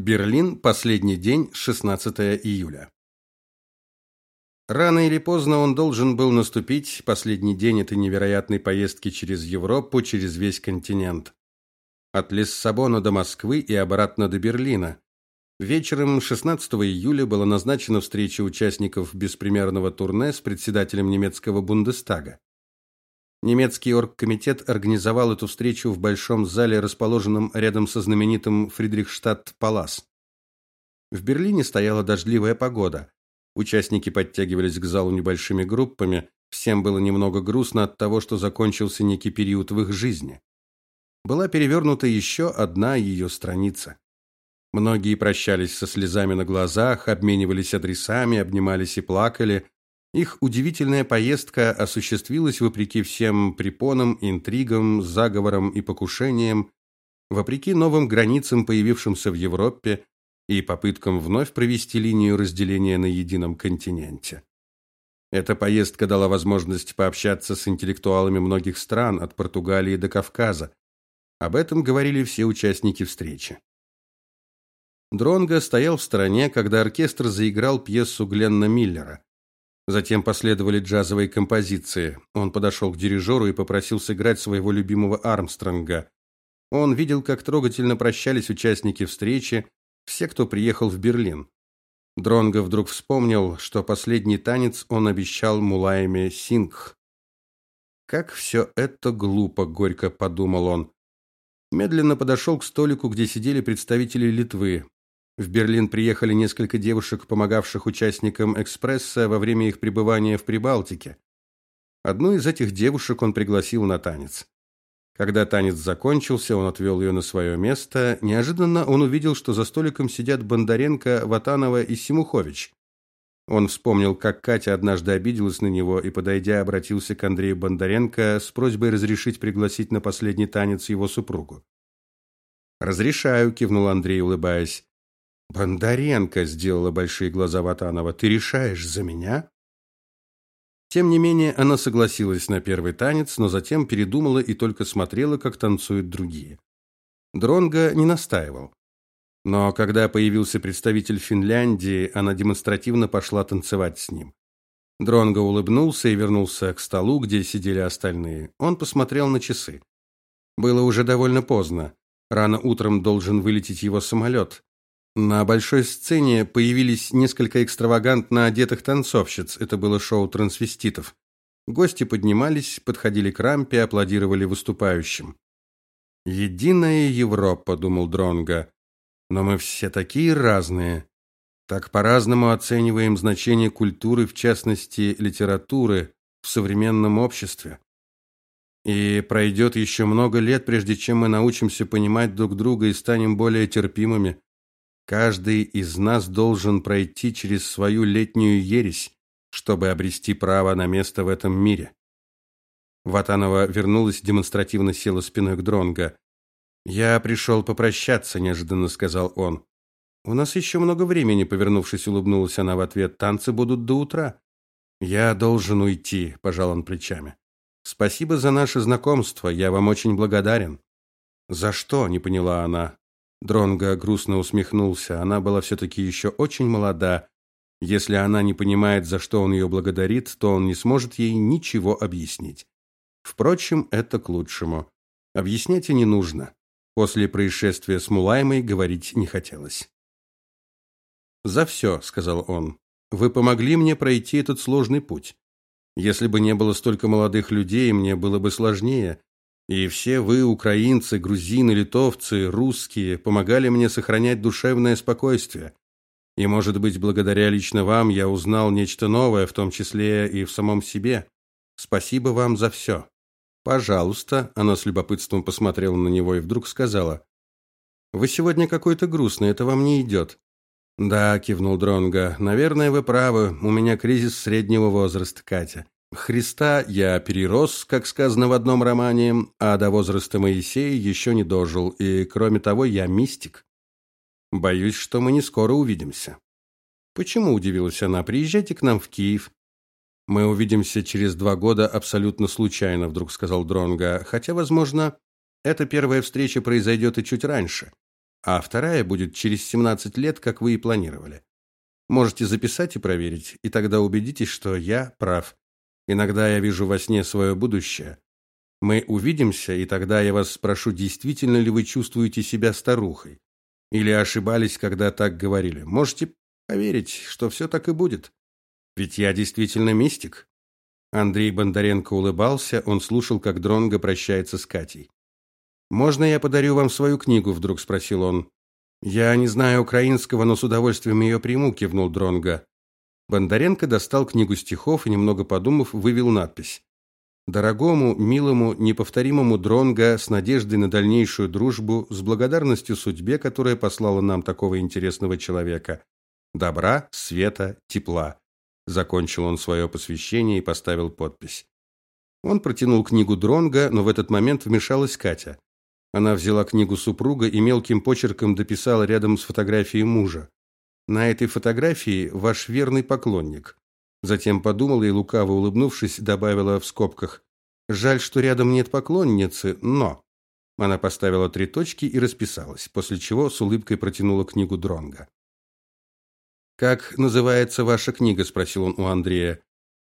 Берлин, последний день, 16 июля. Рано или поздно он должен был наступить, последний день этой невероятной поездки через Европу, через весь континент. От Лиссабона до Москвы и обратно до Берлина. Вечером 16 июля была назначена встреча участников беспримерного турне с председателем немецкого Бундестага. Немецкий оргкомитет организовал эту встречу в большом зале, расположенном рядом со знаменитым Фридрихштадт-палас. В Берлине стояла дождливая погода. Участники подтягивались к залу небольшими группами. Всем было немного грустно от того, что закончился некий период в их жизни. Была перевернута еще одна ее страница. Многие прощались со слезами на глазах, обменивались адресами, обнимались и плакали, их удивительная поездка осуществилась вопреки всем препонам, интригам, заговорам и покушениям, вопреки новым границам, появившимся в Европе, и попыткам вновь провести линию разделения на едином континенте. Эта поездка дала возможность пообщаться с интеллектуалами многих стран, от Португалии до Кавказа. Об этом говорили все участники встречи. Дронго стоял в стороне, когда оркестр заиграл пьесу Гленна Миллера. Затем последовали джазовые композиции. Он подошел к дирижеру и попросил сыграть своего любимого Армстронга. Он видел, как трогательно прощались участники встречи, все, кто приехал в Берлин. Дронго вдруг вспомнил, что последний танец он обещал Мулайме Сингх. Как все это глупо, горько подумал он. Медленно подошел к столику, где сидели представители Литвы. В Берлин приехали несколько девушек, помогавших участникам экспресса во время их пребывания в Прибалтике. Одну из этих девушек он пригласил на танец. Когда танец закончился, он отвел ее на свое место. Неожиданно он увидел, что за столиком сидят Бондаренко, Ватанова и Симухович. Он вспомнил, как Катя однажды обиделась на него и, подойдя, обратился к Андрею Бондаренко с просьбой разрешить пригласить на последний танец его супругу. "Разрешаю", кивнул Андрей, улыбаясь. Бондаренко сделала большие глаза Ватанова. Ты решаешь за меня? Тем не менее, она согласилась на первый танец, но затем передумала и только смотрела, как танцуют другие. Дронга не настаивал. Но когда появился представитель Финляндии, она демонстративно пошла танцевать с ним. Дронго улыбнулся и вернулся к столу, где сидели остальные. Он посмотрел на часы. Было уже довольно поздно. Рано утром должен вылететь его самолет. На большой сцене появились несколько экстравагантно одетых танцовщиц. Это было шоу трансвеститов. Гости поднимались, подходили к рампе, аплодировали выступающим. Единая Европа, думал Дронга. Но мы все такие разные. Так по-разному оцениваем значение культуры, в частности, литературы в современном обществе. И пройдет еще много лет, прежде чем мы научимся понимать друг друга и станем более терпимыми. Каждый из нас должен пройти через свою летнюю ересь, чтобы обрести право на место в этом мире. Ватанова вернулась, демонстративно села спиной к Дронга. Я пришел попрощаться, неожиданно сказал он. У нас еще много времени, повернувшись, улыбнулась она в ответ. Танцы будут до утра. Я должен уйти, пожал он плечами. Спасибо за наше знакомство, я вам очень благодарен. За что? не поняла она. Дронго грустно усмехнулся. Она была все таки еще очень молода. Если она не понимает, за что он ее благодарит, то он не сможет ей ничего объяснить. Впрочем, это к лучшему. Объяснять и не нужно. После происшествия с Мулаймой говорить не хотелось. «За все», — сказал он. «Вы помогли мне пройти этот сложный путь. Если бы не было столько молодых людей, мне было бы сложнее. И все вы, украинцы, грузины, литовцы, русские, помогали мне сохранять душевное спокойствие. И, может быть, благодаря лично вам я узнал нечто новое, в том числе и в самом себе. Спасибо вам за все. Пожалуйста, она с любопытством посмотрела на него и вдруг сказала: Вы сегодня какой-то грустный, это вам не идет». Да, кивнул Дронга. Наверное, вы правы. У меня кризис среднего возраста, Катя. Христа я перерос, как сказано в одном романе, а до возраста Моисея еще не дожил, и кроме того, я мистик. Боюсь, что мы не скоро увидимся. Почему удивилась она? Приезжайте к нам в Киев. Мы увидимся через два года абсолютно случайно, вдруг сказал Дронга, хотя, возможно, эта первая встреча произойдет и чуть раньше. а вторая будет через 17 лет, как вы и планировали. Можете записать и проверить, и тогда убедитесь, что я прав. Иногда я вижу во сне свое будущее. Мы увидимся, и тогда я вас спрошу, действительно ли вы чувствуете себя старухой или ошибались, когда так говорили. Можете поверить, что все так и будет. Ведь я действительно мистик. Андрей Бондаренко улыбался, он слушал, как Дронго прощается с Катей. Можно я подарю вам свою книгу, вдруг спросил он. Я не знаю украинского, но с удовольствием ее приму, кивнул Дронга. Бондаренко достал книгу стихов и немного подумав, вывел надпись: Дорогому, милому, неповторимому Дронга с надеждой на дальнейшую дружбу, с благодарностью судьбе, которая послала нам такого интересного человека. Добра, света, тепла. Закончил он свое посвящение и поставил подпись. Он протянул книгу Дронга, но в этот момент вмешалась Катя. Она взяла книгу супруга и мелким почерком дописала рядом с фотографией мужа. На этой фотографии ваш верный поклонник. Затем подумала и лукаво улыбнувшись, добавила в скобках: Жаль, что рядом нет поклонницы, но она поставила три точки и расписалась, после чего с улыбкой протянула книгу Дронга. Как называется ваша книга, спросил он у Андрея.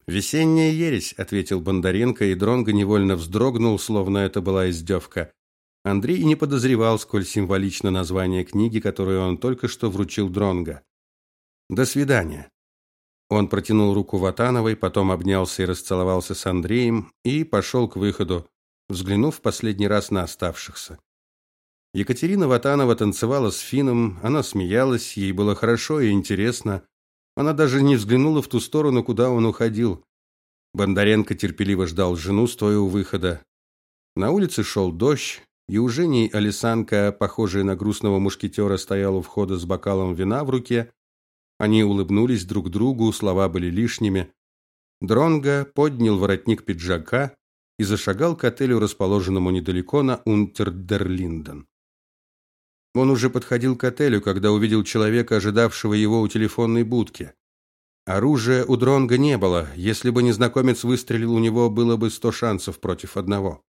Весенняя ересь, ответил Бондаренко, и Дронга невольно вздрогнул, словно это была издевка. Андрей не подозревал, сколь символично название книги, которую он только что вручил Дронга. До свидания. Он протянул руку Ватановой, потом обнялся и расцеловался с Андреем и пошел к выходу, взглянув в последний раз на оставшихся. Екатерина Ватанова танцевала с Фином, она смеялась, ей было хорошо и интересно. Она даже не взглянула в ту сторону, куда он уходил. Бондаренко терпеливо ждал жену, стоя у выхода. На улице шел дождь, Евгений Алисанка, похожая на грустного мушкетера, стоял у входа с бокалом вина в руке. Они улыбнулись друг другу, слова были лишними. Дронга поднял воротник пиджака и зашагал к отелю, расположенному недалеко на Унтердерлинден. Он уже подходил к отелю, когда увидел человека, ожидавшего его у телефонной будки. Оружия у Дронга не было. Если бы незнакомец выстрелил, у него было бы сто шансов против одного.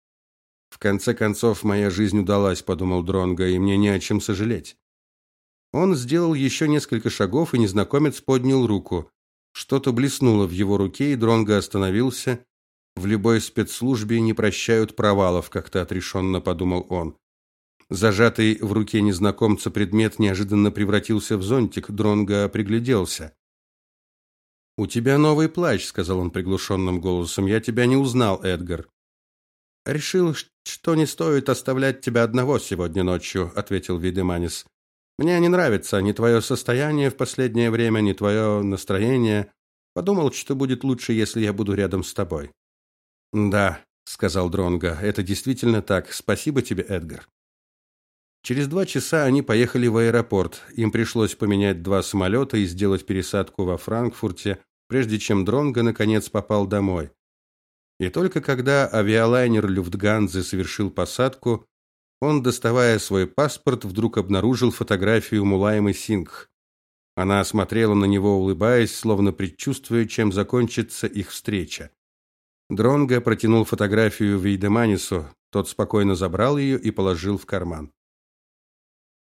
В конце концов, моя жизнь удалась, подумал Дронга, и мне не о чем сожалеть. Он сделал еще несколько шагов, и незнакомец поднял руку. Что-то блеснуло в его руке, и Дронга остановился. В любой спецслужбе не прощают провалов, как-то отрешенно подумал он. Зажатый в руке незнакомца предмет неожиданно превратился в зонтик. Дронга пригляделся. У тебя новый плащ, сказал он приглушенным голосом. Я тебя не узнал, Эдгар. Решил, что не стоит оставлять тебя одного сегодня ночью, ответил Видеманис. Мне не нравится ни твое состояние в последнее время, ни твое настроение. Подумал, что будет лучше, если я буду рядом с тобой. Да, сказал Дронга. Это действительно так. Спасибо тебе, Эдгар. Через два часа они поехали в аэропорт. Им пришлось поменять два самолета и сделать пересадку во Франкфурте, прежде чем Дронга наконец попал домой. И только когда авиалайнер Люфтганзы совершил посадку, он, доставая свой паспорт, вдруг обнаружил фотографию Мулаймы Сингх. Она смотрела на него, улыбаясь, словно предчувствуя, чем закончится их встреча. Дронго протянул фотографию Вейдеманису, тот спокойно забрал ее и положил в карман.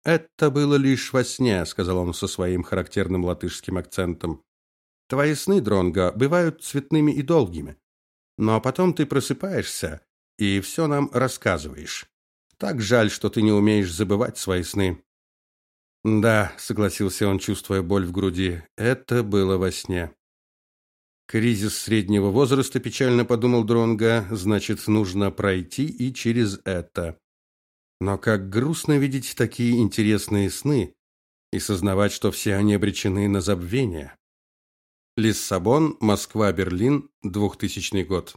Это было лишь во сне, сказал он со своим характерным латышским акцентом. Твои сны, Дронго, бывают цветными и долгими. Но потом ты просыпаешься и все нам рассказываешь. Так жаль, что ты не умеешь забывать свои сны. Да, согласился он, чувствуя боль в груди. Это было во сне. Кризис среднего возраста, печально подумал Дронга, значит, нужно пройти и через это. Но как грустно видеть такие интересные сны и сознавать, что все они обречены на забвение. Лиссабон, Москва, Берлин, 2000 год.